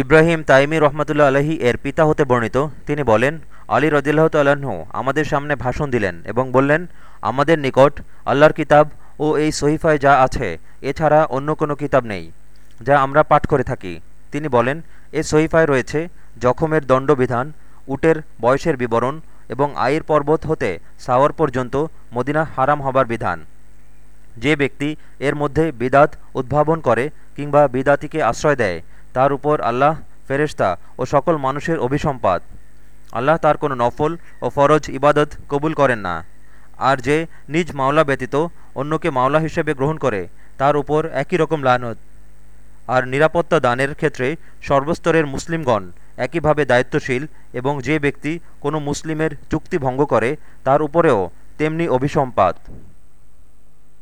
ইব্রাহিম তাইমি রহমতুল্লা আলহী এর পিতা হতে বর্ণিত, তিনি বলেন, আলী রদিল্লাহ তাল্লাহ্ন আমাদের সামনে ভাষণ দিলেন এবং বললেন, আমাদের নিকট আল্লাহর কিতাব ও এই সহিফায় যা আছে, এছাড়া অন্য কোনো কিতাব নেই, যা আমরা পাঠ করে থাকি। তিনি বলেন, এ সহিফায় রয়েছে জখমের দণ্ডবিধান, উটের বয়সের বিবরণ এবং আয়ের পর্বত হতে সাওয়ার পর্যন্ত মদিনা হারাম হবার বিধান। যে ব্যক্তি এর মধ্যে বিদাত উদ্ভাবন করে কিংবা বিদাতিকে আশ্রয় দেয় তার উপর আল্লাহ ফেরেশতা ও সকল মানুষের অভিসম্পাদ আল্লাহ তার কোনো নফল ও ফরজ ইবাদত কবুল করেন না। আর যে নিজ মাওলা ব্যতীত অন্যকে মাওলা হিসেবে গ্রহণ করে, তার উপর একই রকম লানত। আর নিরাপত্তা দানের ক্ষেত্রে সর্বস্তরের মুসলিমগণ একইভাবে দায়িত্বশীল এবং যে ব্যক্তি কোনো মুসলিমের চুক্তি ভঙ্গ করে, তার উপরেও তেমনি অভিসম্পাত।